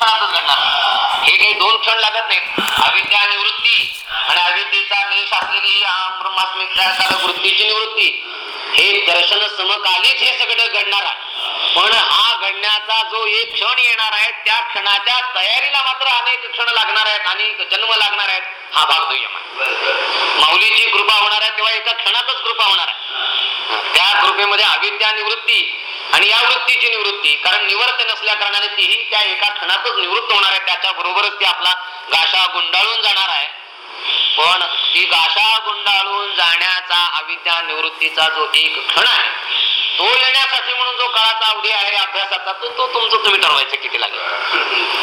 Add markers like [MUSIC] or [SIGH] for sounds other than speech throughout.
क्षणातच घडणार हे काही दोन क्षण लागत नाहीत. अविद्या निवृत्ती आणि अविद्येचा देश असलेली ब्रह्मात्मिक वृत्तीची निवृत्ती. हे दर्शन समकालीच हे सगळं घडणार आहे. पण हा घडण्याचा जो एक क्षण येणार आहे त्या क्षणाच्या तयारीला मात्र अनेक क्षण लागणार आहेत अनेक जन्म लागणार आहेत. हा भाग दुय्यम आहे माऊलीची कृपा होणार आहे तेव्हा एका क्षणातच कृपा होणार आहे. त्या कृपेमध्ये अविद्या निवृत्ती आणि या वृत्तीची निवृत्ती कारण निवर्त नसल्या कारणाने तीही त्या एका क्षणातच निवृत्त होणार आहे त्याच्या बरोबरच ती आपला गाशा गुंडाळून जाणार आहे. पण ती गाशा गुंडाळून जाण्याचा अविद्या निवृत्तीचा जो एक क्षण आहे तो येण्यासाठी म्हणून जो काळाचा अवधी आहे अभ्यासाचा तो तो तुमचं तुम्ही ठरवायचं किती लागेल?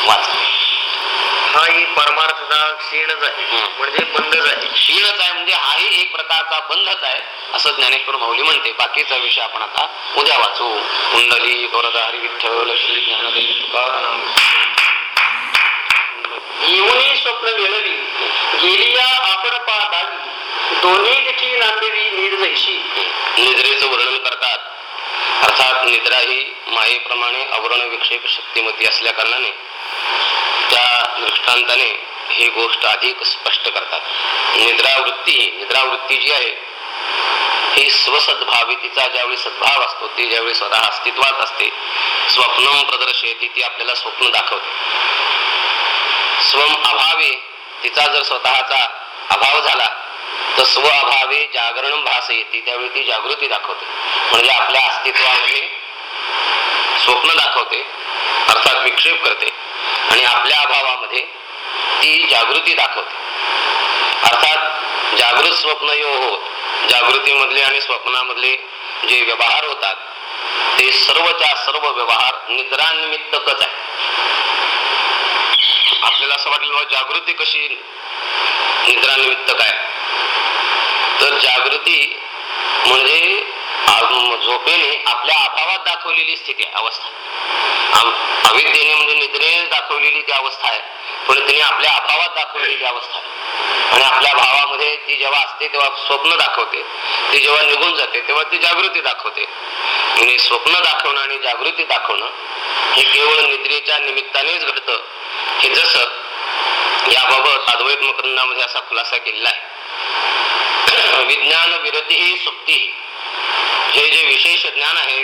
वाच. हाही परमार्थचा क्षीणच आहे. म्हणजे बंधच आहे. क्षीणच आहे म्हणजे हाही एक प्रकारचा बंधच आहे असं ज्ञानेश्वर माऊली म्हणते. बाकीचा विषय आपण आता उद्या वाचू. कुंडली गौरदा हरी विठ्ठल श्री ज्ञानदेव तुकाराम. येऊनही स्वप्न मिळवी गेली या आपण पादावी दोन्ही तिथी नांदेवी निर्जैशी निद्रेचं वर्णन करतात. अर्थात निद्रा ही मायेप्रमाणे आवरण विक्षेप शक्तिमती असल्या कारणाने. दृष्टांताने ही गोष्ट अधिक स्पष्ट करतात. निद्रावृत्ती निद्रावृत्ती जी आहे ही स्वसद्भावितीचा ज्यावेळी सद्भाव असतो ती ज्यावेळी स्वतः अस्तित्वात असते स्वप्न प्रदर्शयते ती आपल्याला स्वप्न दाखवते. स्वम अभावे तिचा जर स्वतःचा अभाव झाला तर स्व अभावे जागरण भास येते त्यावेळी ती जागृती दाखवते. म्हणजे आपल्या अस्तित्वामध्ये स्वप्न दाखवते अर्थात विक्षेप करते आणि आपल्या अभावामध्ये ती जागृती दाखवते. अर्थात जागृत स्वप्न यो हो जागृतीमधले आणि स्वप्नामधले जे व्यवहार होतात ते सर्वच्या सर्व व्यवहार निद्रानिमित्तकच आहे आपल्याला असं वाटलं जागृती कशी निद्रानिमित्त काय तर जागृती म्हणजे झोपेने आपल्या अभावात दाखवलेली स्थिती अवस्था. अविद्येने म्हणजे निद्रेने दाखवलेली ती अवस्था आहे. पण तिने आपल्या अभावात दाखवलेली अवस्था आहे. आणि आपल्या भावामध्ये ती जेव्हा असते तेव्हा स्वप्न दाखवते. ती जेव्हा निघून जाते तेव्हा ती जागृती दाखवते. म्हणजे स्वप्न दाखवणं आणि जागृती दाखवणं हे केवळ निद्रेच्या निमित्तानेच घडतं. हे जसं याबाबत अद्वैत मकरंदामध्ये असा खुलासा केलेला आहे. विज्ञान विरती ही सुप्ती. हे जे विशेष ज्ञान आहे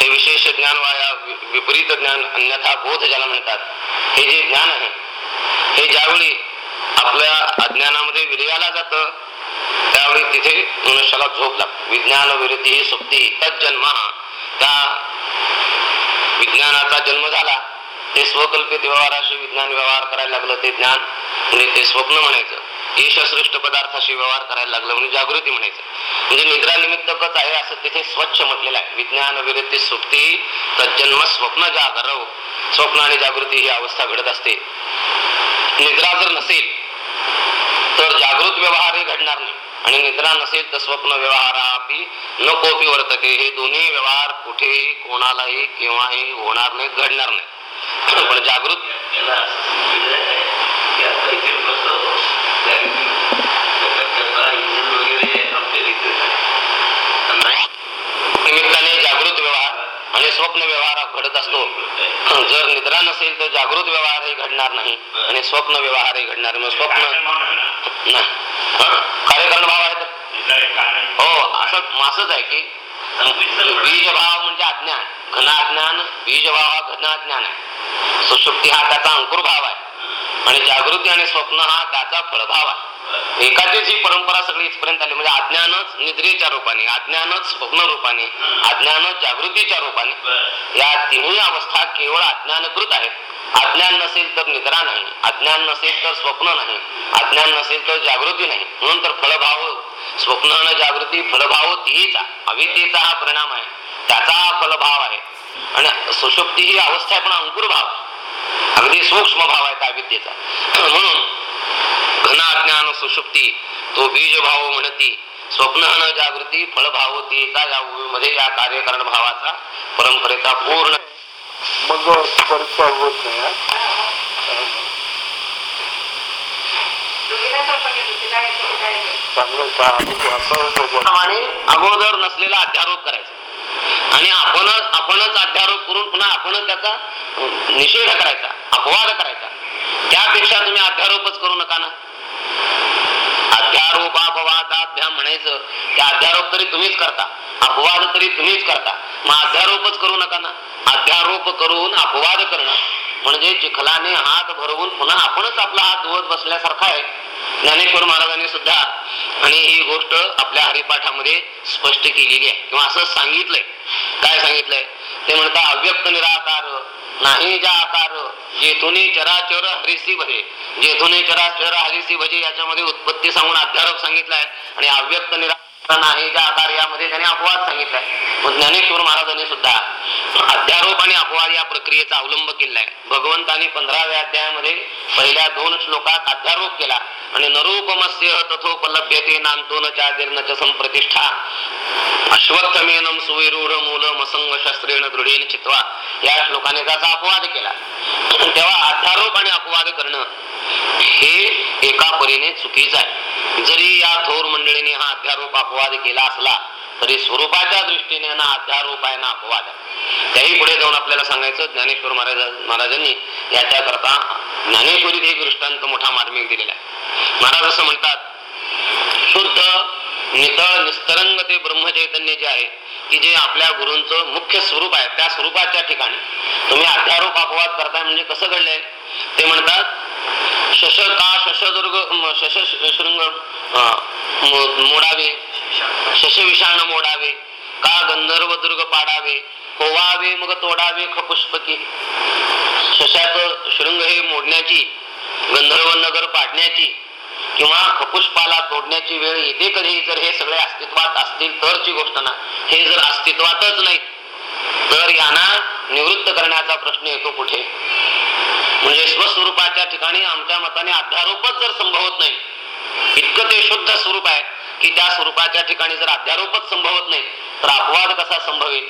हे विशेष ज्ञान वाया विपरीत ज्ञान अन्यथा बोध ज्याला म्हणतात हे जे ज्ञान आहे हे ज्यावेळी आपल्या अज्ञानामध्ये विरयाला जातं त्यावेळी तिथे मनुष्याला झोप लागते. विज्ञान विरती ही सुप्ती तज्जन्म. त्या विज्ञानाचा जन्म झाला ते स्वकल्पित व्यवहाराशी विज्ञान व्यवहार करायला लागलं ते ज्ञान म्हणजे ते स्वप्न म्हणायचं. देशश्रेष्ठ पदार्थाशी व्यवहार करायला लागलं म्हणजे जागृती म्हणायचं. म्हणजे निद्रा निमित्तकच आहे असं तिथे स्वच्छ म्हटलेलं आहे. विज्ञान विरती सुप्ती तज्जन्म स्वप्न जागरव स्वप्न आणि जागृती ही अवस्था घडत असते. निद्रा जर नसेल तर जागृत व्यवहारही घडणार नाही. आणि निद्रा नसेल तर स्वप्न व्यवहारापी न कोपी वर्तते. हे दोन्ही व्यवहार कुठेही कोणालाही केव्हाही होणार नाही घडणार नाही पण जागृत जागृत व्यवहार स्वप्न व्यवहार घडत जर निद्रा नसेल तर जागृत व्यवहारही घडणार नाही आणि स्वप्न व्यवहारही घडणार. मग स्वप्न हं? भाव आहे हो, असं असंच आहे की बीज भाव म्हणजे अज्ञान. घन अज्ञान बीज भाव हा घन अज्ञान आहे. सुषुप्ती हा त्याचा अंकुर भाव आहे. आणि जागृती आणि स्वप्न हा त्याचा फळभाव आहे. एकाचीच ही परंपरा सगळी इथपर्यंत आली म्हणजे अज्ञानच निद्रेच्या रूपाने अज्ञानच स्वप्न रूपाने अज्ञानच जागृतीच्या रूपाने या तिन्ही अवस्था केवळ अज्ञानकृत आहेत. अज्ञान नसेल तर निद्रा नाही अज्ञान नसेल तर स्वप्न नाही अज्ञान नसेल तर जागृती नाही. म्हणून तर फळभाव स्वप्न आणि जागृती फळभाव तीच अविद्येचा हा परिणाम आहे. त्याचा फलभाव आहे. आणि सुषुप्ती ही अवस्था आहे पण अंकुर भाव आहे. अगदी सूक्ष्म भाव आहे त्या विद्येचा. म्हणून घन अज्ञान सुषुप्ती तो बीज भाव म्हणती स्वप्न न जागृती फळभाव तीचा या मध्ये या कार्यकारण भावाचा परंपरेचा पूर्ण मग परीक्षा होत नाही? चांगलं अगोदर नसलेला अध्यारोप करायचा. आणि आपणच आपणच अध्यारोप करून पुन्हा आपणच त्याचा निषेध करायचा अपवाद करायचा. त्यापेक्षा तुम्ही अध्यारोपच करू नका ना. अध्यारोप अपवादाभ्याम म्हणायचं त्या अध्यारोप तरी तुम्हीच करता अपवाद तरी तुम्हीच करता. मग अध्यारोपच करू नका ना. अध्यारोप करून अपवाद करणं म्हणजे चिखलाने हात भरवून पुन्हा आपणच आपला हात धुवत बसल्यासारखा आहे. ज्ञानेश्वर महाराजांनी सुद्धा आणि ही गोष्ट आपल्या हरिपाठामध्ये स्पष्ट केलेली आहे. किंवा असं सांगितलंय. काय सांगितलंय? ते म्हणतात अव्यक्त निराकार नाही ज्या आकार जेथुनी चराचर हरिसी भजे. जेथुनी चराचर हरिसी भजे याच्यामध्ये उत्पत्ती सांगून अध्यारोप सांगितलाय आणि अव्यक्त निराकार नाही ज्या आकार यामध्ये त्याने अपवाद सांगितलाय मग ज्ञानेश्वर महाराजांनी सुद्धा अध्यारोप आणि अपवाद या प्रक्रियेचा अवलंब केलाय. भगवंतानी पंधराव्या अध्यायामध्ये पहिल्या दोन श्लोकात अध्यारोप केला. आणि नरूपमस्य तथोपलभ्यते नांतो न चादिर्न च संप्रतिष्ठा। अश्वत्थमेनम सुविरूढ मूलम असंग शस्त्रेण दृढेन चित्वा। या श्लोकाने त्याचा अपवाद केला। तेव्हा अध्यारोप आणि अपवाद करणं हे एका परीने चुकीचं आहे। जरी या थोर मंडळीने हा अध्यारोप अपवाद केला असला तरी स्वरूपाच्या दृष्टीने ना अध्यारोप आहे ना अपवाद. आहे त्याही पुढे जाऊन आपल्याला सांगायचं ज्ञानेश्वर महाराज महाराजांनी याच्याकरता ज्ञानेश्वरीत एक दृष्टांत मोठा मार्मिक दिलेला आहे. महाराज असं म्हणतात शुद्ध नितळ निस्तरंग ते ब्रह्मचैतन्य जे आहे की जे आपल्या गुरूंचं मुख्य स्वरूप आहे त्या स्वरूपाच्या ठिकाणी तुम्ही अध्यारोप अपवाद करताय म्हणजे कसं घडलंय? ते म्हणतात शश का शशदुर्ग म, शश शृंग मो- मोडावे? शशविषाण मोडावे. का गंधर्व दुर्ग पाडावे? होवावे मग तोडावे खपुष्पके. शशाच शृंग हे मोडण्याची गंधर्व नगर पाडण्याची किंवा खपुष्पाला तोडण्याची वेळ येते कधी? जर हे सगळे अस्तित्वात असतील तरची गोष्ट ना. हे जर अस्तित्वातच नाही तर यांना निवृत्त करण्याचा प्रश्न येतो कुठे? म्हणजे स्वस्वरूपाच्या ठिकाणी आमच्या मताने अध्यारोपच जर संभवत नाही इतकं ते शुद्ध स्वरूप आहे. की त्या स्वरूपाच्या ठिकाणी जर अध्यारोपच संभवत नाही तर अपवाद कसा संभवेल?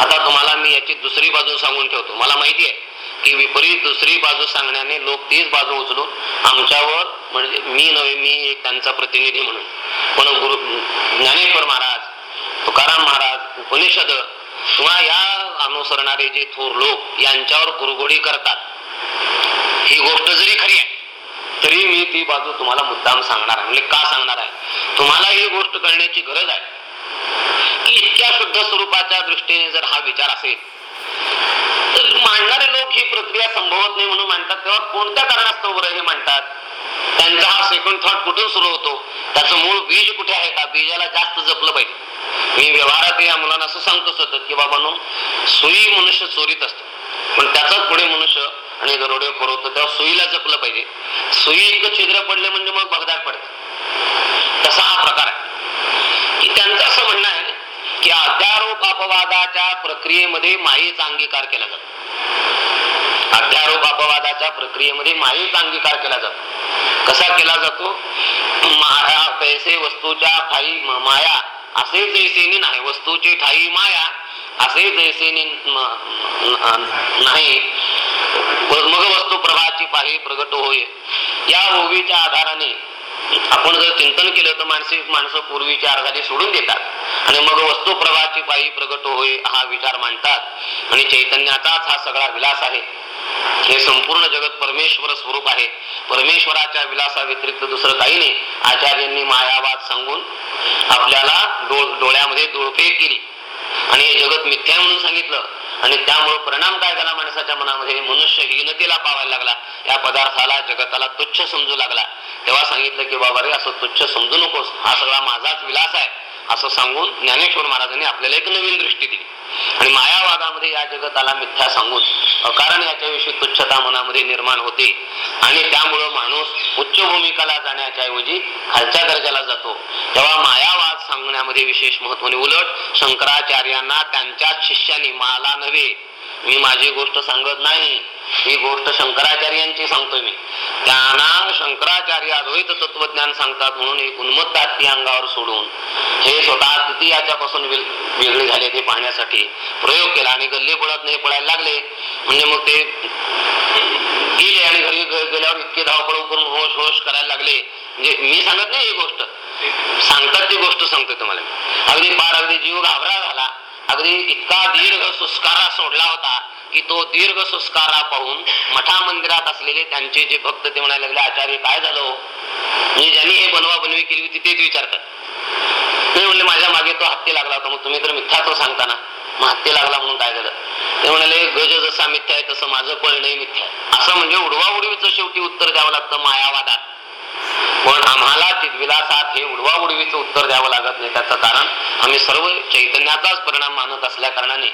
आता तुम्हाला मी याची दुसरी बाजू सांगून ठेवतो. मला माहिती आहे की विपरीत दुसरी बाजू सांगण्याने लोक तीच बाजू उचलून आमच्यावर म्हणजे मी नव्हे मी एक त्यांचा प्रतिनिधी म्हणून. पण गुरु ज्ञानेश्वर महाराज तुकाराम महाराज उपनिषद किंवा या अनुसरणारे जे थोर लोक यांच्यावर कुरघोडी करतात ही गोष्ट जरी खरी आहे तरी मी ती बाजू तुम्हाला मुद्दाम सांगणार आहे. म्हणजे का सांगणार आहे? तुम्हाला ही गोष्ट कळण्याची गरज आहे. की इतक्या शुद्ध स्वरूपाच्या दृष्टीने जर हा विचार असेल तर मांडणारे लोक ही प्रक्रिया संभवत नाही म्हणून मांडतात तेव्हा कोणत्या कारणास्तव बरं हे मांडतात? त्यांचा हा सेकंड थॉट कुठून सुरू होतो? त्याचं मूळ बीज कुठे आहे का? बीजाला जास्त जपलं पाहिजे. मी व्यवहारात या मुलांना असं सांगतो सतत की बाबा सुई मनुष्य चोरीत असतो. पण त्याचाच पुढे मनुष्य आणि गरोडे करवतो तेव्हा सुईला जपलं पाहिजे. सुई इतकं छिद्र पडले म्हणजे मग भगदाड पडते. तसा हा प्रकार आहे. की त्यांचं असं म्हणणं आहे की अध्यारोप अपवादाच्या प्रक्रियेमध्ये मायेचा अंगीकार केला जातो. अध्यारोप अपवादाच्या प्रक्रियेमध्ये मायेचा अंगीकार केला जातो. कसा केला जातो? माया पैसे वस्तूच्या ठाई माया असे जैसेनी नाही वस्तूची ठाई माया असे जैसेनी नाही मग वस्तू प्रभाची पाही प्रगट होय. या ओवीच्या आधाराने आपण जर चिंतन केलं तर मानसिक माणसं पूर्वीच्या अर्धाने सोडून देतात. आणि मग वस्तू प्रभाची पायी प्रगट होय हा विचार मांडतात. आणि चैतन्याचाच हा सगळा विलास आहे. हे संपूर्ण जगत परमेश्वर स्वरूप आहे. परमेश्वराच्या विलासा व्यतिरिक्त दुसरं काही नाही. आचार्यांनी मायावाद सांगून आपल्याला डोळ डोळ्यामध्ये डोळपेक केली. आणि हे जगत मिथ्या म्हणून सांगितलं. आणि त्यामुळे परिणाम काय झाला माणसाच्या मनामध्ये? मनुष्य हीनतेला पावायला लागला. या पदार्थाला जगताला तुच्छ समजू लागला. तेव्हा सांगितलं की बाबा रे असं तुच्छ समजू नकोस. हा सगळा माझाच विलास आहे. असं सांगून ज्ञानेश्वर महाराजांनी आपल्याला एक नवीन दृष्टी दिली. आणि मायावादामध्ये या जगताला मिथ्या सांगून अकारण याच्याविषयी तुच्छता मनामध्ये निर्माण होते. आणि त्यामुळं माणूस उच्च भूमिकाला जाण्याच्या ऐवजी खालच्या दर्जाला जातो. तेव्हा मायावाद सांगण्यामध्ये विशेष महत्त्व उलट शंकराचार्यांना त्यांच्याच शिष्याने मला नव्हे मी माझी गोष्ट सांगत नाही. ही गोष्ट शंकराचार्यांची सांगतोय मी. त्यांना शंकराचार्य अद्वैत तत्वज्ञान सांगतात म्हणून एक उन्मत्त ती अंगावर सोडून हे स्वतः किती याच्यापासून वेगळे झाले ते पाहण्यासाठी प्रयोग केला आणि गल्ले पळत नाही पळायला लागले. म्हणजे मग ते गेले आणि घरी गेल्यावर इतके धावपळ करून होश होश करायला लागले. म्हणजे मी सांगत नाही ही गोष्ट. सांगतात ती गोष्ट सांगतोय तुम्हाला अगदी पार अगदी जीव घाबरा झाला. अगदी इतका दीर्घ सुस्कारा सोडला होता की तो दीर्घ सुस्कारा पाहून मठा मंदिरात असलेले त्यांचे जे भक्त ते म्हणायला लागले आचार्य काय झालं म्हणजे ज्यांनी हे बनवा बनवी केली होती तेच विचारतात. ते म्हणले माझ्या मागे तो हत्ती लागला होता मग तुम्ही तर मिथ्याच सांगता ना. मग हत्ती लागला म्हणून काय झालं? ते म्हणाले गज जसा मिथ्या आहे तसं माझं पळणंही मिथ्या असं म्हणजे उडवा उडवीचं शेवटी उत्तर द्यावं लागतं मायावादात. पण आम्हाला विलासात हे उडवा उडवीचं उत्तर द्यावं लागत नाही. त्याचं कारण आम्ही सर्व चैतन्याचाच परिणाम मानत असल्या कारणाने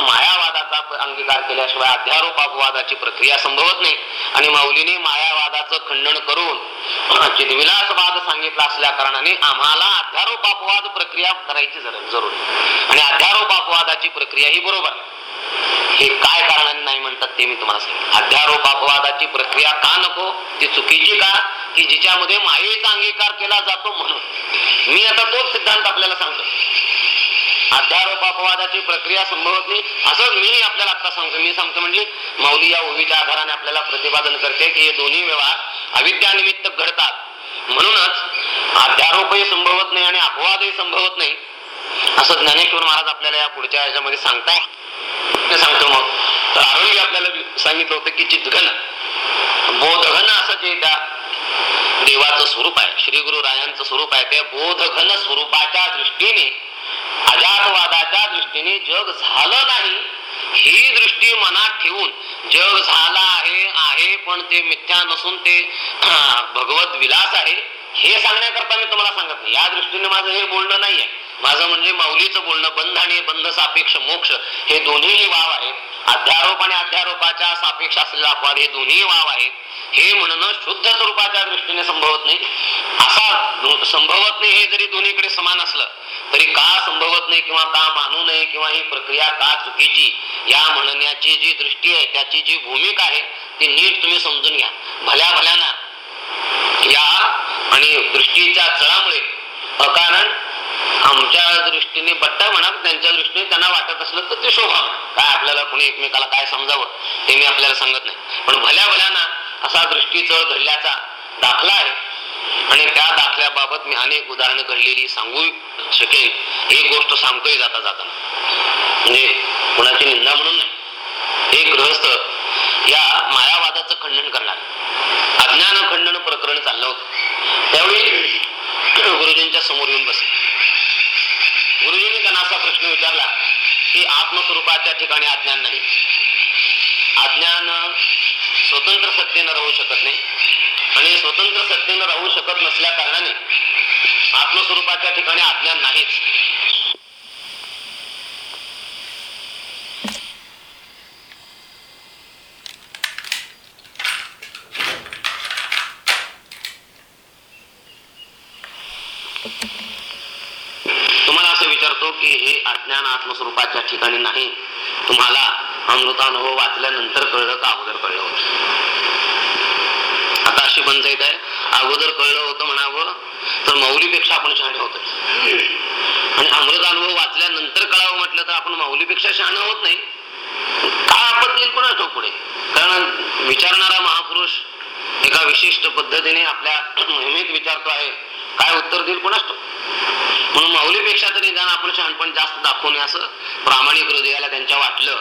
मायावादाचा अंगीकार केल्याशिवाय अध्यारोप अपवादाची प्रक्रिया संभवत नाही. आणि माऊलीने मायावादाचं खंडन करून चितविलासवाद सांगितला असल्या कारणाने आम्हाला अध्यारोप अपवाद प्रक्रिया करायची जर- जरूर. आणि अध्यारोप अपवादाची प्रक्रिया ही बरोबर. हे काय कारणाने नाही म्हणतात ते मी तुम्हाला सांगेन अध्यारोप अपवादाची प्रक्रिया का नको? ती चुकीची का? की जिच्यामध्ये मायेचा अंगीकार केला जातो म्हणून? मी आता तोच सिद्धांत आपल्याला सांगतो. अध्यारोप अपवादाची प्रक्रिया संभवत नाही. असंच मी आपल्याला आता सांगतो. मी सांगतो म्हणजे मौली या ओवीच्या आधाराने आपल्याला प्रतिपादन करते की हे दोन्ही व्यवहार अविद्यानिमित्त घडतात. म्हणूनच अध्यारोपही संभवत नाही आणि अपवादही संभवत नाही. असं ज्ञानेश्वर महाराज आपल्याला या पुढच्या याच्यामध्ये सांगताय ते सांगतो मग. तर आरोग्य आपल्याला सांगितलं होतं की चितघन बोधघन असं जे त्या देवाचं स्वरूप आहे श्री गुरु रायांचं स्वरूप आहे त्या बोधघन स्वरूपाच्या दृष्टीने अजातवादाच्या दृष्टीने जग झालं नाही. ही दृष्टी मनात ठेवून जग झाला आहे आहे पण ते मिथ्या नसून ते भगवत विलास आहे हे सांगण्याकरता मी तुम्हाला सांगत नाही. या दृष्टीने माझं हे बोलणं नाहीये. माझं म्हणजे माऊलीचं बोलणं बंध आणि बंध सापेक्ष मोक्ष हे दोन्हीही वाव आहेत. अध्यारोप आणि अध्यारोपाच्या सापेक्ष असलेला अपवाद हे दोन्ही वाव आहेत. हे म्हणणं शुद्ध स्वरूपाच्या दृष्टीने संभवत नाही. असा संभवत नाही हे जरी दोन्हीकडे समान असलं तरी का संभवत नाही किंवा का मानू नये किंवा ही प्रक्रिया का चुकीची या म्हणण्याची जी दृष्टी आहे त्याची जी भूमिका आहे ती नीट तुम्ही समजून घ्या. भल्या भल्याना या आणि दृष्टीच्या चळामुळे अकारण आमच्या दृष्टीने बट्टा म्हणा त्यांच्या दृष्टीने त्यांना वाटत असलं तर ते शोभा काय आपल्याला कुणी एकमेकाला काय समजावं ते मी आपल्याला सांगत नाही. पण भल्या भल्याना असा दृष्टीचळ घडल्याचा दाखला आहे. आणि त्या दाखल्याबाबत मी अनेक उदाहरणं घडलेली सांगू शकेन. एक गोष्ट सांगतोय जाता जाताना. म्हणजे कुणाची निंदा म्हणून नाही. एक गृहस्थ या मायावादाचं खंडन करणार. अज्ञान खंडन प्रकरण चाललं होतं. त्यावेळी गुरुजींच्या समोर येऊन बसले. गुरुजींनी त्यांना असा प्रश्न विचारला की आत्मस्वरूपाच्या ठिकाणी अज्ञान नाही. अज्ञान स्वतंत्र सत्तेनं राहू शकत नाही. आणि स्वतंत्र सत्तेनं राहू शकत नसल्या कारणाने आत्मस्वरूपाच्या ठिकाणी अज्ञान नाहीच तुम्हाला असं विचारतो की हे अज्ञान आत्मस्वरूपाच्या ठिकाणी नाही. तुम्हाला अमृतानुभव वाचल्यानंतर कळलं का अगोदर कळलं होतं? आता अशी पंचायत आहे अगोदर कळलं होतं म्हणावं तर माऊलीपेक्षा आपण शहाणे होतो आणि अमृत अनुभव वाचल्यानंतर कळावं म्हटलं तर आपण माऊलीपेक्षा शहाणं होत नाही. का आपत येईल कोणा ठोक पुढे? कारण विचारणारा महापुरुष एका विशिष्ट पद्धतीने आपल्या [CLEARS THROAT] नेहमीच विचारतो आहे काय उत्तर देईल कोणाच म्हणून माऊलीपेक्षा तरी निदान आपण शहाणपण जास्त दाखवणे असं प्रामाणिक हृदयाला त्यांच्या वाटलं.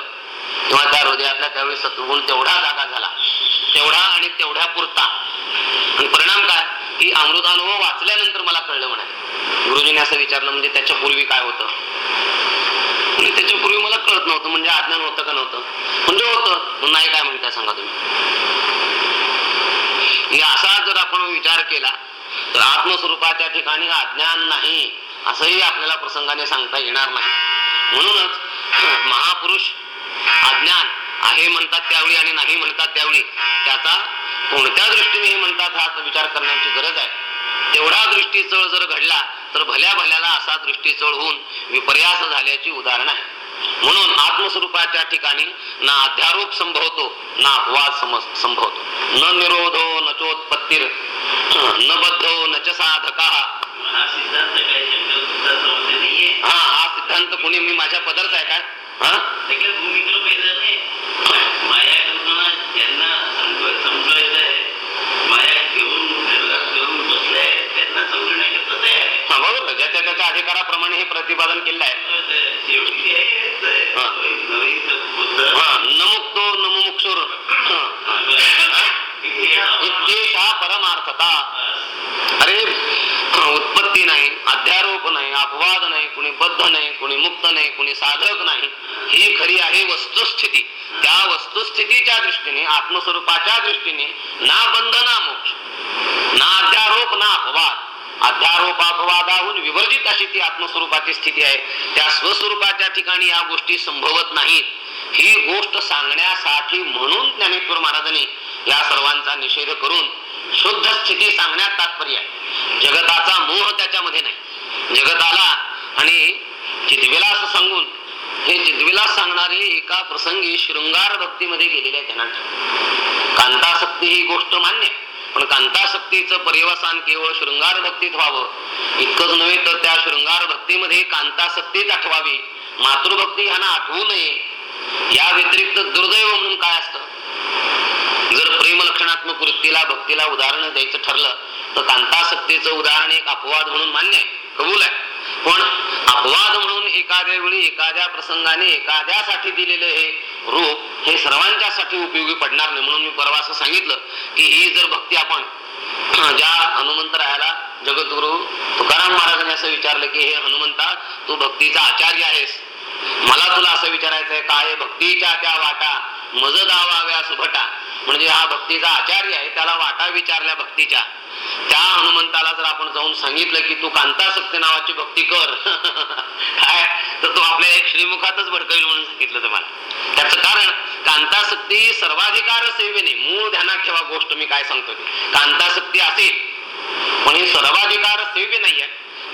किंवा त्या हृदयातला त्यावेळी सत्वगुण तेवढा जागा झाला. तेवढा आणि तेवढ्या पुरता. आणि परिणाम काय? की अमृतानुभव वाचल्यानंतर मला कळलं म्हणाले गुरुजीने असं विचारलं म्हणजे त्याच्या पूर्वी काय होतं? आणि त्याच्या पूर्वी मला कळत नव्हतं म्हणजे अज्ञान होतं का नव्हतं? म्हणजे होतं. नाही काय म्हणताय सांगा तुम्ही. असा जर आपण विचार केला तर आत्मस्वरूपाच्या ठिकाणी अज्ञान नाही. असंही आपल्याला प्रसंगाने सांगता येणार नाही. म्हणूनच [CLEARS THROAT] महापुरुष अज्ञान आहे म्हणतात त्यावेळी आणि नाही म्हणतात त्यावेळी त्याचा कोणत्या दृष्टीने हे म्हणतात हा विचार करण्याची गरज आहे. तेवढा दृष्टीचळ जर घडला तर भल्या भल्याला असा दृष्टीचळ होऊन विपर्यास झाल्याची उदाहरण आहे. म्हणून आत्मस्वरूपाच्या ठिकाणी ना अध्यारोप संभवतो ना अपवाद संभवतो. न निरोधो न चोत्पत्तीर [CLEARS THROAT] न बद्धो न च साधका हा सिद्धांत काय शंकर सिद्धांतामध्ये नाहीये हा सिद्धांत कोणी मी माझ्या पदरचा आहे काय हा? त्याच्या अधिकाराप्रमाणे हे प्रतिपादन केलं आहे शेवटी आहे हेच आहे. हा. नवीन बुद्ध हा न कथा अरे उत्पत्ती नाही अध्यारोप नाही अपवाद नाही नाही कुणी मुक्त नाही कुणी साधक नाही ही खरी आहे वस्तुस्थिती. त्या वस्तुस्थितीच्या दृष्टीने आत्मस्वरूपाच्या दृष्टीने ना बंध ना मोक्ष ना अध्यारोप ना अपवाद. अध्यारोप अपवादाहून विवर्जित अशी ती आत्मस्वरूपाची स्थिती आहे. त्या स्वस्वरूपाच्या ठिकाणी या गोष्टी संभवत नाहीत. ही गोष्ट सांगण्यासाठी म्हणून ज्ञानेश्वर महाराजांनी या सर्वांचा निषेध करून शुद्ध स्थिती सांगण्यात तात्पर्य आहे. जगताचा मोह त्याच्यामध्ये नाही. जगताला आणि चितविलास सांगून हे चितविलास सांगणारे एका प्रसंगी शृंगार भक्तीमध्ये गेलेले त्यांना कांतासक्ती ही गोष्ट मान्य आहे. पण कांतासक्तीचं पर्यवसान केवळ शृंगार भक्तीत व्हावं इतकंच नव्हे तर त्या शृंगार भक्तीमध्ये कांतासक्तीच आठवावी मातृभक्ती ह्यांना आठवू नये या व्यतिरिक्त दुर्दैव म्हणून काय असतं जर प्रेम लक्षणात्मक वृत्तीला भक्तीला उदाहरण द्यायचं ठरलं तर कांतासक्तीचं उदाहरण एक अपवाद म्हणून मान्य आहे कबूल आहे पण अपवाद म्हणून एखाद्या वेळी एखाद्या प्रसंगाने एखाद्यासाठी दिलेलं हे रूप हे सर्वांच्यासाठी उपयोगी पडणार नाही. म्हणून मी परवा असं सांगितलं की ही जर भक्ती आपण ज्या हनुमंतरायाला जगद्गुरु तुकाराम महाराजांनी असं विचारलं की हे हनुमंता तू भक्तीचा आचार्य आहेस. मला तुला असं विचारायचंय काय भक्तीच्या त्या वाटा? मज दावाव्या सुभटा. म्हणजे हा भक्तीचा आचार्य आहे त्याला वाटा विचारल्या भक्तीच्या. त्या हनुमंताला जर आपण जाऊन सांगितलं की तू कांता सक्ती नावाची भक्ती कर [LAUGHS] काय? तर तो आपल्या एक श्रीमुखातच भडकवेल म्हणून सांगितलं तुम्हाला त्याचं कारण कांतासक्ती सर्वाधिकार सेवेने मूळ ध्यानात ठेवा गोष्ट मी काय सांगतो ती. कांतासक्ती असेल पण ही सर्वाधिकार सेव्य नाहीये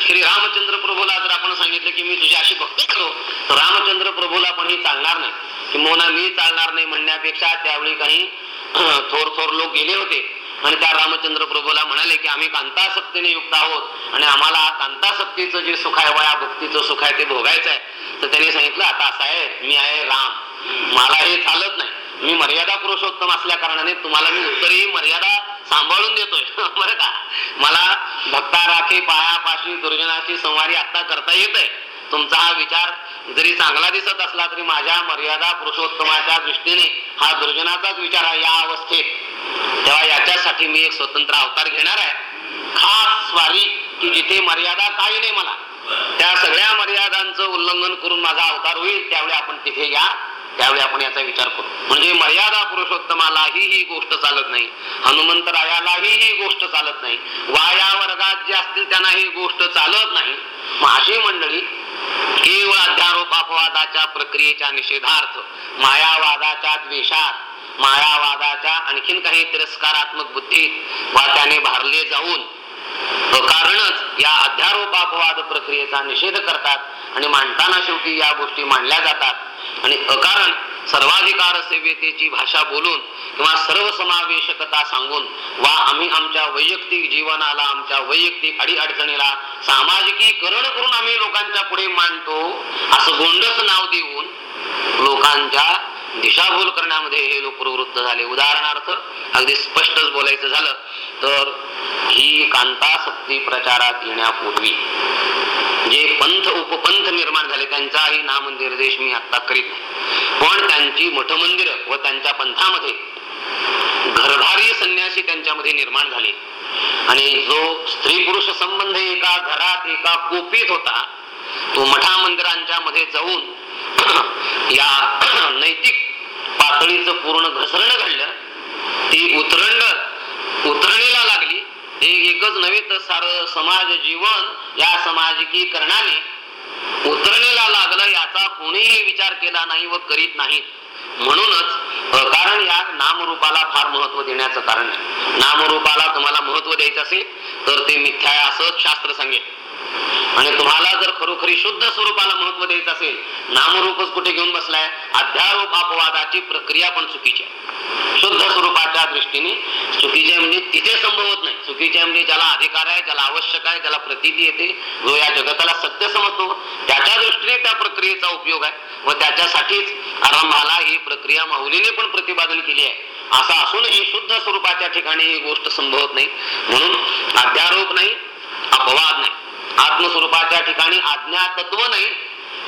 श्री रामचंद्र प्रभूला जर आपण सांगितलं की मी तुझी अशी भक्ती करतो तर रामचंद्र प्रभूला पण ही चालणार नाही. की मोना मी चालणार नाही म्हणण्यापेक्षा त्यावेळी काही [CLEARS THROAT] थोर थोर लोक गेले होते. आणि त्या रामचंद्र प्रभूला म्हणाले की आम्ही कांतासक्तीने युक्त आहोत आणि आम्हाला कांतासक्तीचं जे सुख आहे वया भक्तीचं सुख आहे ते भोगायचं आहे. तर त्यांनी सांगितलं आता असं आहे मी आहे राम. मला हे चालत नाही. मी मर्यादा पुरुषोत्तम असल्या कारणाने तुम्हाला मी उत्तरही मर्यादा सांभाळून देतोय. [LAUGHS] बरं का? मला भक्ता राखे पायापाशी दुर्जनाची संवारी आता करता येत आहे. तुमचा हा विचार जरी चांगला दिसत असला तरी माझ्या मर्यादा पुरुषोत्तमाच्या दृष्टीने हा दुर्जनाचाच विचार आहे या अवस्थेत. तेव्हा याच्यासाठी मी एक स्वतंत्र अवतार घेणार आहे. खास स्वारी की जिथे मर्यादा काही नाही मला. त्या सगळ्या मर्यादांचं उल्लंघन करून माझा अवतार होईल त्यावेळी आपण तिथे या. त्यावेळी आपण याचा विचार करू. म्हणजे मर्यादा पुरुषोत्तमालाही ही गोष्ट चालत नाही. हनुमंतरायालाही ही गोष्ट चालत नाही. वाया वर्गात जे असतील त्यांना ही गोष्ट चालत नाही. मग अशी मंडळी केवळ अध्यारोप अपवादाच्या प्रक्रियेच्या निषेधार्थ मायावादाच्या द्वेषात मायावादाच्या आणखीन काही तिरस्कारात्मक बुद्धी वा त्याने भारले जाऊन कारणच या अध्यारोप अपवाद प्रक्रियेचा निषेध करतात आणि मांडताना शेवटी या गोष्टी मांडल्या जातात. आणि अकारण सर्वाधिकार सेवेतेची भाषा बोलून किंवा सर्वसमावेशकता सांगून वा आम्ही आमच्या वैयक्तिक जीवनाला आमच्या वैयक्तिक अडीअडचणीला सामाजिकीकरण करून आम्ही लोकांच्या पुढे मांडतो असं गोंडस नाव देऊन लोकांच्या दिशाभूल करण्यामध्ये हे लोक प्रवृत्त झाले. उदाहरणार्थ अगदी स्पष्टच बोलायचं झालं तर ही कांतासक्ती प्रचारात येण्यापूर्वी जे पंथ उपपंथ निर्माण झाले त्यांचाही नामनिर्देश मी आत्ता करीत नाही. पण त्यांची मठमंदिर व त्यांच्या पंथामध्ये घरभारी संन्यासी त्यांच्यामध्ये निर्माण झाले. आणि जो स्त्री पुरुष संबंध एका घरात एका कोपीत होता तो मठा मंदिरांच्या मध्ये जाऊन या [CLEARS THROAT] नैतिक पातळीचं पूर्ण घसरण घडलं ती उतरंड उतरणीला लागली. हे एकच नव्हे तर सार समाज जीवन या समाजिकीकरणाने उतरणीला लागलं याचा कोणीही विचार केला नाही व करीत नाही म्हणूनच कारण या नामरूपाला फार महत्त्व देण्याचं कारण आहे. नामरूपाला तुम्हाला महत्त्व द्यायचं असेल तर ते मिथ्या असं शास्त्र सांगेल. आणि तुम्हाला जर खरोखरी शुद्ध स्वरूपाला महत्त्व द्यायचं असेल नामरूपच कुठे घेऊन बसलाय? अध्यारोप अपवादाची प्रक्रिया पण चुकीची आहे. शुद्ध स्वरूपाच्या दृष्टीने चुकीचे म्हणजे तिथे संभवत नाही. चुकीचे म्हणजे ज्याला अधिकार आहे ज्याला आवश्यक आहे ज्याला प्रतीती येते जो या जगताला सत्य समजतो त्याच्या दृष्टीने त्या प्रक्रियेचा उपयोग आहे. व त्याच्यासाठीच आरंभाला ही प्रक्रिया माऊलीने पण प्रतिपादन केली आहे. असं असूनही शुद्ध स्वरूपाच्या ठिकाणी ही गोष्ट संभवत नाही. म्हणून अध्यारोप नाही अपवाद नाही. आत्मस्वरूपाच्या ठिकाणी अज्ञातत्व नाही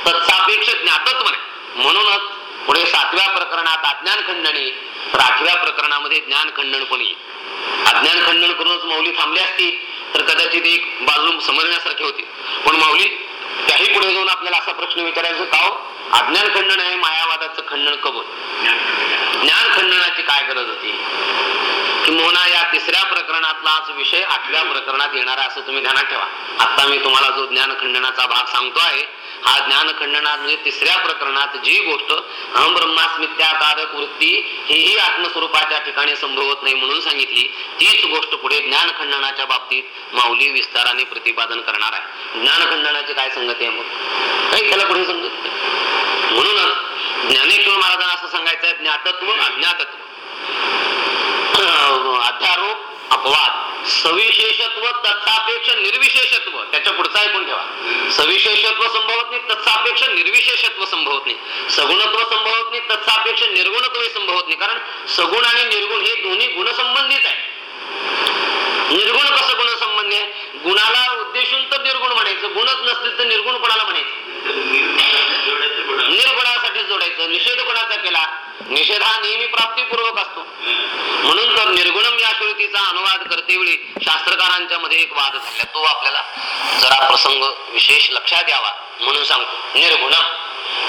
तत्सापेक्ष ज्ञातत्व नाही. म्हणूनच पुढे सातव्या प्रकरणात अज्ञान खंडणी तर आठव्या प्रकरणामध्ये ज्ञान खंडन पण येईल. अज्ञान खंडन करूनच माऊली थांबली असती तर कदाचित एक बाजू समजण्यासारखी होती. पण माऊली त्याही पुढे जाऊन आपल्याला असा प्रश्न विचारायचा काव हो? अज्ञान खंडन आहे मायावादाचं खंडन कबूल? ज्ञान खंडनाची काय गरज होती? किंवा या तिसऱ्या प्रकरणातलाच विषय आठव्या प्रकरणात येणार असं तुम्ही ध्यानात ठेवा. आता मी तुम्हाला जो ज्ञानखंडनाचा भाग सांगतो आहे हा ज्ञानखंडनात म्हणजे तिसऱ्या प्रकरणात जी गोष्ट अहम ब्रह्मास्मित्याकारक वृत्ती हीही आत्मस्वरूपाच्या ठिकाणी संभवत नाही म्हणून सांगितली तीच गोष्ट पुढे ज्ञानखंडनाच्या बाबतीत माऊली विस्ताराने प्रतिपादन करणार आहे. ज्ञानखंडनाची काय संगती आहे मग? काही त्याला पुढे समजत म्हणूनच ज्ञानेश्वर महाराजांना असं सांगायचं आहे ज्ञातत्व अज्ञातत्व. अध्यारोप अपवाद. सविशेषत्व तत्सापेक्ष निर्विशेषत्व. त्याच्या पुढचा ऐकून ठेवा. सविशेषत्व संभवत नाही तत्सापेक्ष निर्विशेषत्व संभवत नाही. सगुणत्व संभवत नाही तत्सापेक्ष निर्गुणत्व संभवत नाही. कारण सगुण आणि निर्गुण हे दोन्ही गुणसंबंधित आहे. निर्गुण कसं गुण संबंध आहे? गुणाला उद्देशून तर निर्गुण म्हणायचं गुणच नसतील तर निर्गुण कोणाला म्हणायचं? जोडायचं निर्गुणासाठी जोडायचं निषेध कोणाचा केला? निषेध हा नेहमी प्राप्तीपूर्वक असतो. म्हणून तर निर्गुणम या श्रुतीचा अनुवाद करतेवेळी शास्त्रकारांच्या मध्ये एक वाद झाला. तो आपल्याला जरा प्रसंग विशेष लक्षात यावा म्हणून सांगतो. निर्गुणम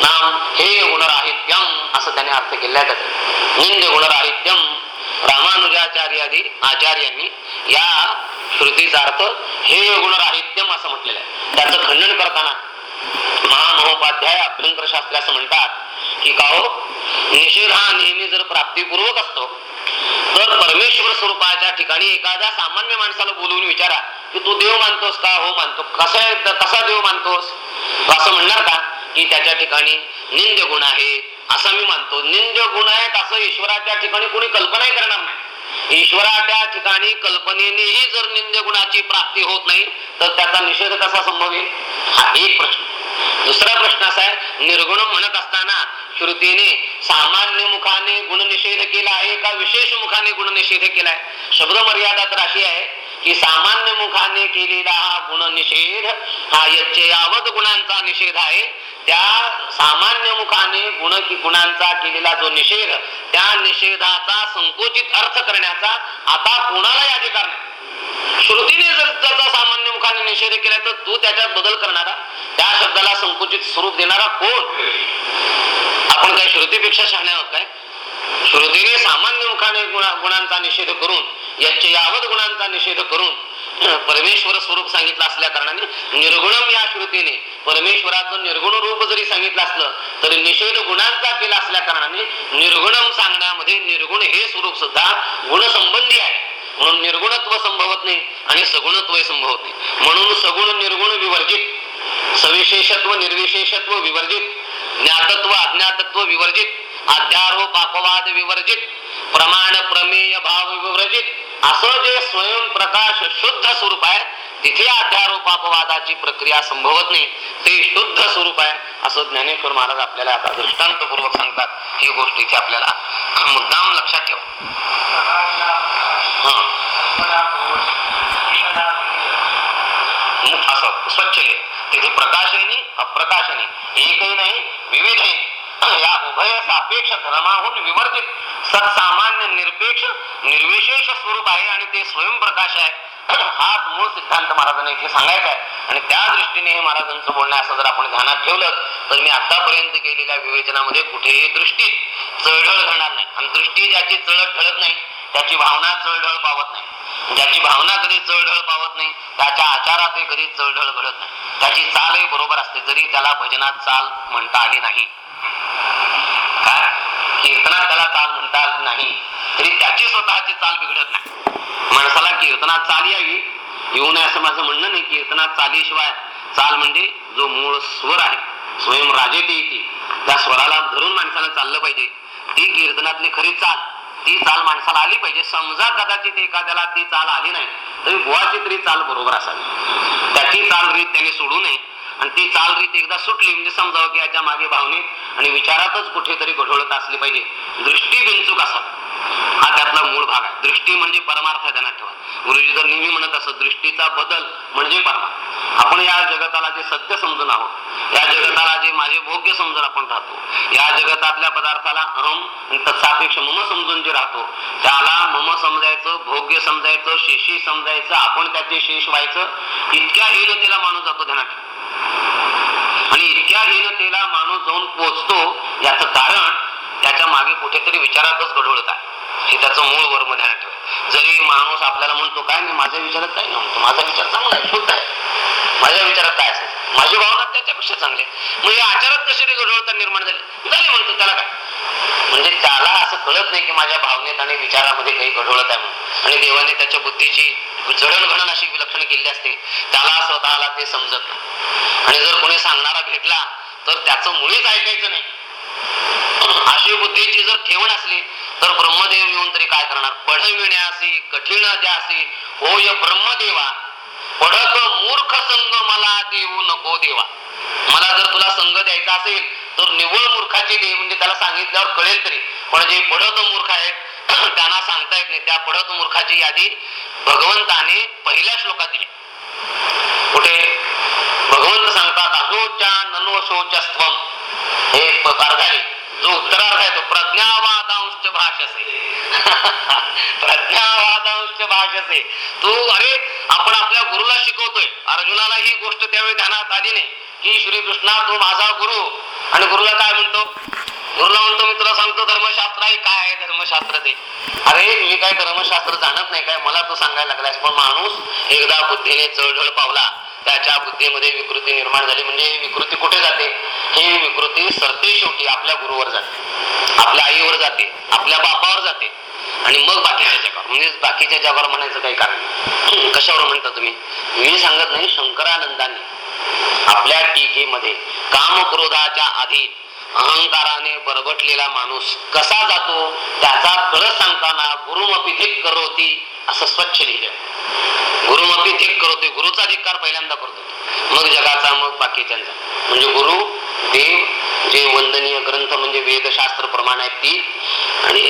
नाम हे गुणराहित्यम असं त्याने अर्थ केला त्याचा निंद गुणराहित्यम रामानुजाचार्यादी आचार्यांनी या श्रुतीचा अर्थ हे गुणराहित्यम असं म्हटलेलं आहे. त्याचं खंडन करताना महामहोपाध्याय अभ्यंकर शास्त्री असं म्हणतात की का हो? निषेध हा नेहमी जर प्राप्तीपूर्वक असतो तर परमेश्वर स्वरूपाच्या ठिकाणी एखाद्या सामान्य माणसाला बोलवून विचारा की तू देव मानतोस का? हो मानतो. कसा आहे? कसा देव मानतोस? असं म्हणणार का? की त्याच्या ठिकाणी निंद्य गुण आहे असं मी मानतो निंद गुण आहेत असं ईश्वराच्या ठिकाणी कोणी कल्पनाही करणार नाही. ईश्वराच्या ठिकाणी कल्पनेनेही जर निंद गुणाची प्राप्ती होत नाही तर त्याचा निषेध कसा संभव येईल हा एक प्रश्न. दुसरा प्रश्न असा आहे निर्गुण म्हणत असताना श्रुतीने सामान्य मुखाने गुणनिषेध केला आहे का विशेष मुखाने गुणनिषेध केलाय? शब्द मर्यादा तर अशी आहे की सामान्य मुखाने केलेला हा गुणनिषेध हा यच्चे यावत गुणांचा निषेध आहे. त्या सामान्य मुखाने गुण की गुणांचा केलेला जो निषेध त्या निषेधाचा संकोचित अर्थ करण्याचा आता कोणालाही अधिकार नाही. श्रुतीने जर त्याचा सामान्य मुखाने निषेध केला तर तू त्याच्यात बदल करणारा त्या शब्दाला संकुचित स्वरूप देणारा कोण? आपण काय श्रुतीपेक्षा शहाण्या आहोत काय? श्रुतीने सामान्य मुखाने गुणांचा निषेध करून याचे यावत गुणांचा निषेध करून परमेश्वर स्वरूप सांगितलं असल्या कारणाने निर्गुणम या श्रुतीने परमेश्वराचं निर्गुण रूप जरी सांगितलं असलं तरी निषेध गुणांचा केला असल्या कारणाने निर्गुणम सांगण्यामध्ये निर्गुण हे स्वरूप सुद्धा गुणसंबंधी आहे. म्हणून निर्गुणत्व संभवत नाही आणि सगुणत्व संभवत नाही. म्हणून सगुण निर्गुण विवर्जित सविशेषत्व निर्विशेषत्व विवर्जित ज्ञातत्व अज्ञातत्व विवर्जित अध्यारोप अपवाद विवर्जित प्रमाण प्रमेय भाव विवर्जित असं जे स्वयंप्रकाश शुद्ध स्वरूप आहे तिथे अध्यारोपापवादाची प्रक्रिया संभवत नाही. ते शुद्ध स्वरूप आहे असं ज्ञानेश्वर महाराज आपल्याला आता दृष्टांतपूर्वक सांगतात. ही गोष्ट इथे आपल्याला मुद्दाम लक्षात ठेव. हा. असं स्वच्छ लिह. तिथे प्रकाशनी अप्रकाशनी एकही नाही विविधही उभय सापेक्ष धर्माहून विवर्जित सत्सामान्य निरपेक्ष निर्विशेष स्वरूप आहे आणि ते स्वयंप्रकाश आहे. [CLEARS THROAT] हाच मूळ सिद्धांत महाराजांना इथे सांगायचा आहे. आणि त्या दृष्टीने हे महाराजांचं बोलणं असं जर आपण ध्यानात ठेवलं तर मी आतापर्यंत केलेल्या विवेचनामध्ये कुठेही दृष्टी चळढळ घडणार नाही. आणि दृष्टी ज्याची चळत ढळत नाही त्याची भावना चळढळ पावत नाही. ज्याची भावना कधी चळढळ पावत नाही त्याच्या आचारातही कधी चळढळ घडत नाही. त्याची चालही बरोबर असते जरी त्याला भजनात चाल म्हणता आली नाही. कीर्तनात त्याला चाल म्हणता आली नाही. तरी त्याची स्वतःची चाल बिघडत नाही. माणसाला कीर्तनात चाल यावी येऊ नये असं माझं म्हणणं नाही. कीर्तनात चालीशिवाय चाल म्हणजे जो मूळ स्वर आहे स्वयं राजेते ती त्या स्वराला धरून माणसाला चाललं पाहिजे. ती कीर्तनातली खरी चाल ती चाल माणसाला आली पाहिजे. समजा कदाचित एखाद्याला ती चाल आली नाही तरी बुवाची तरी चाल बरोबर असावी. त्याची चाल रीत त्याने सोडू नये. आणि ती चाल रीत एकदा सुटली म्हणजे समजावं की याच्या मागे भावनेत आणि विचारातच कुठेतरी गढोळत असली पाहिजे. दृष्टी बिनचूक असावी हा त्यातला मूळ भाग आहे. दृष्टी म्हणजे परमार्थ त्यांना ध्यानात ठेवा. गुरुजी तर नेहमी म्हणत असत दृष्टीचा बदल म्हणजे परमार्थ. आपण या जगताला जे सत्य समजून आहोत या जगताला जे माझे भोग्य समजून आपण राहतो या जगतातल्या पदार्थाला अहम आणि तत्सापेक्ष मम समजून जे राहतो त्याला मम समजायचं भोग्य समजायचं शेषी समजायचं आपण त्याचे शेष व्हायचं इतक्या हिलतेला माणूस जातो ध्यानात ठेवा. आणि इतक्या हीनतेला माणूस जाऊन पोचतो याच कारण त्याच्यामागे कुठेतरी विचारातच घडवळत आहे. हे त्याचं मूळ वर मध्ये आठवत जरी माणूस आपल्याला म्हणतो काय नाही माझ्या विचारात काय नाही म्हणतो माझा विचार चांगला आहे शुद्ध आहे. माझ्या विचारात काय असेल? माझी भावना त्याच्यापेक्षा चांगली आहे. मग या आचारात कशी रे गडबडता निर्माण झाली? झाली म्हणतो त्याला काय? म्हणजे त्याला असं कळत नाही की माझ्या भावनेत आणि विचारामध्ये काही घडवळत आहे म्हणून. आणि देवाने त्याच्या बुद्धीची जडणघडण अशी विलक्षण केली असते त्याला स्वतःला ते समजत नाही. आणि जर कोणी सांगणारा भेटला तर त्याचं मुळीच ऐकायचं नाही. अशी बुद्धीची जर ठेवण असली तर ब्रह्मदेव येऊन तरी काय करणार? पढविण्यासी कठीण द्यासी होय ब्रह्मदेवा पडक मूर्ख संग मला देऊ नको देवा. मला जर तुला संघ द्यायचा असेल तर निव्वळ मूर्खाची देव म्हणजे त्याला सांगितल्यावर कळेल तरी. पण जे पडत मूर्ख आहेत [CLEARS THROAT] त्यांना सांगता येत नाही. त्या पडत मूर्खाची यादी भगवंताने पहिल्या श्लोकात दिली. कुठे? भगवंत सांगतात अशोच्या नन्वशोचस्त्वम हे प्रकार झाले जो उत्तरार्थ आहे तो प्रज्ञावादांश भाषसे [LAUGHS] प्रज्ञावादांश भाषसे तू अरे आपण आपल्या गुरुला शिकवतोय. अर्जुनाला ही गोष्ट त्यावेळी ध्यानात आली नाही की श्रीकृष्णा तू माझा गुरु आणि गुरुला काय म्हणतो? गुरुला म्हणतो मी तुला सांगतो धर्मशास्त्र आहे. काय आहे धर्मशास्त्र ते? अरे मी काय धर्मशास्त्र जाणत नाही काय? मला तू सांगायला लागलास पण माणूस एकदा बुद्धीने चळझळ पावला त्याच्या बुद्धीमध्ये विकृती निर्माण झाली. म्हणजे विकृती कुठे जाते? ही विकृती सरते शेवटी आपल्या गुरुवर जाते. आपल्या आईवर जाते आपल्या बापावर जाते. आणि मग बाकीच्या जगावर. म्हणजे बाकीच्या जगावर म्हणायचं काही कारण कशावर म्हणता तुम्ही? मी सांगत नाही शंकरानंदाने आपल्या टीकेमध्ये काम क्रोधाच्या आधी अहंकाराने बरबटलेला माणूस कसा जातो त्याचा कळ सांगताना गुरुमपी धिक करोती असं स्वच्छ लिहिलं गुरुमपी धिक करतोय गुरुचा धिक्कार पहिल्यांदा करतो मग जगाचा मग बाकीच्यांचा. म्हणजे गुरु देव जे वंदनीय ग्रंथ म्हणजे वेदशास्त्र प्रमाण आहेत ती आणि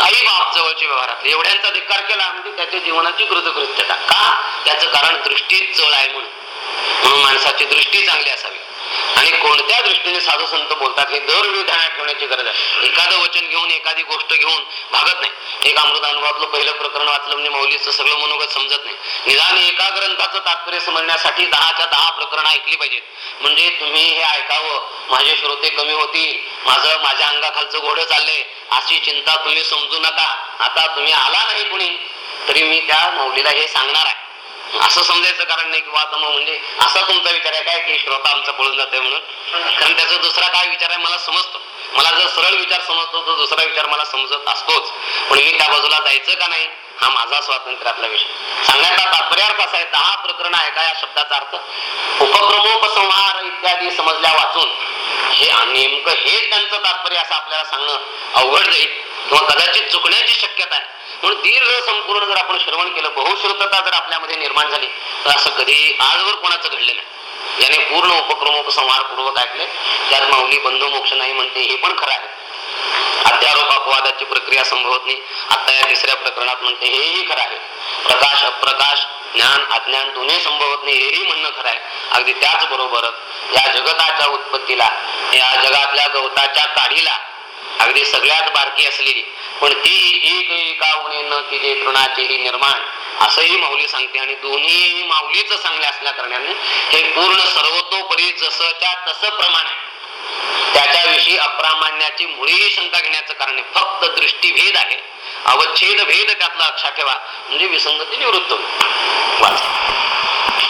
आई बाप जवळचे व्यवहारातले. एवढ्यांचा धिक्कार केला म्हणजे त्याच्या जीवनाची कृतकृत्यता. का? त्याचं कारण दृष्टीत चळ आहे म्हणून. म्हणून माणसाची दृष्टी चांगली असावी. आणि कोणत्या दृष्टीने साधू संत बोलतात हे दरवेळी ध्यानात ठेवण्याची गरज आहे. एखादं वचन घेऊन एखादी गोष्ट घेऊन भागत नाही. एक अमृत अनुभवातलं पहिलं प्रकरण वाचलं म्हणजे मौलीचं सगळं मनोगत समजत नाही. निदान एका ग्रंथाचं तात्पर्य समजण्यासाठी दहाच्या दहा प्रकरणं ऐकली पाहिजेत. म्हणजे तुम्ही हे ऐकावं. माझे श्रोते कमी होतील. माझं माझ्या अंगाखालचं घोडं चाललंय. अशी चिंता तुम्ही समजू नका. आता तुम्ही आला नाही कुणी तरी मी त्या मौलीला हे सांगणार आहे. असं समजायचं कारण नाही किंवा आता म्हणजे असा तुमचा विचार आहे काय की श्रोता आमचा पळून जातोय म्हणून? कारण त्याचा दुसरा काय विचार आहे मला समजतो. मला जर सरळ विचार समजतो तर दुसरा विचार मला समजत असतोच. पण मी त्या बाजूला जायचं का नाही हा माझा स्वातंत्र्यातला विषय सांगण्याचा तात्पर्य अर्थ असा आहे? दहा प्रकरण आहे का या शब्दाचा अर्थ? उपक्रमोपसंहार इत्यादी समजल्या वाचून हे नेमकं हे त्यांचं तात्पर्य असं आपल्याला सांगणं अवघड जाईल. किंवा कदाचित चुकण्याची शक्यता आहे. म्हणून दीर्घ संपूर्ण जर आपण श्रवण केलं बहुश्रुतता जर आपल्यामध्ये निर्माण झाली तर असं कधी आजवर कोणाचं घडलं नाही. याने पूर्ण उपक्रम पूर्वक ऐकले त्यात माऊली बंधू मोक्ष नाही म्हणते हे पण खरं आहे. अत्यारोप अपवादाची प्रक्रिया संभवत नाही. आता या तिसऱ्या प्रकरणात म्हणते हेही खरं आहे. प्रकाश अप्रकाश ज्ञान अज्ञान दोन्ही संभवत नाही हेही म्हणणं खरं आहे. अगदी त्याच बरोबर या जगताच्या उत्पत्तीला या जगातल्या गवताच्या काढीला अगदी सगळ्यात बारकी असलेली पण ती एक एका उणे न तिचे तृणाचेही निर्माण. असंही माऊली सांगते आणि दोन्ही माऊलीच चांगल्या असल्या कारणाने हे पूर्ण सर्वतोपरी जसंच्या तसं प्रमाण आहे. त्याच्याविषयी अप्रामाण्याची मुळीही शंका घेण्याचं कारण फक्त दृष्टीभेद आहे. अवच्छेद भेद त्यातला लक्षात ठेवा. म्हणजे विसंगती निवृत्त होईल.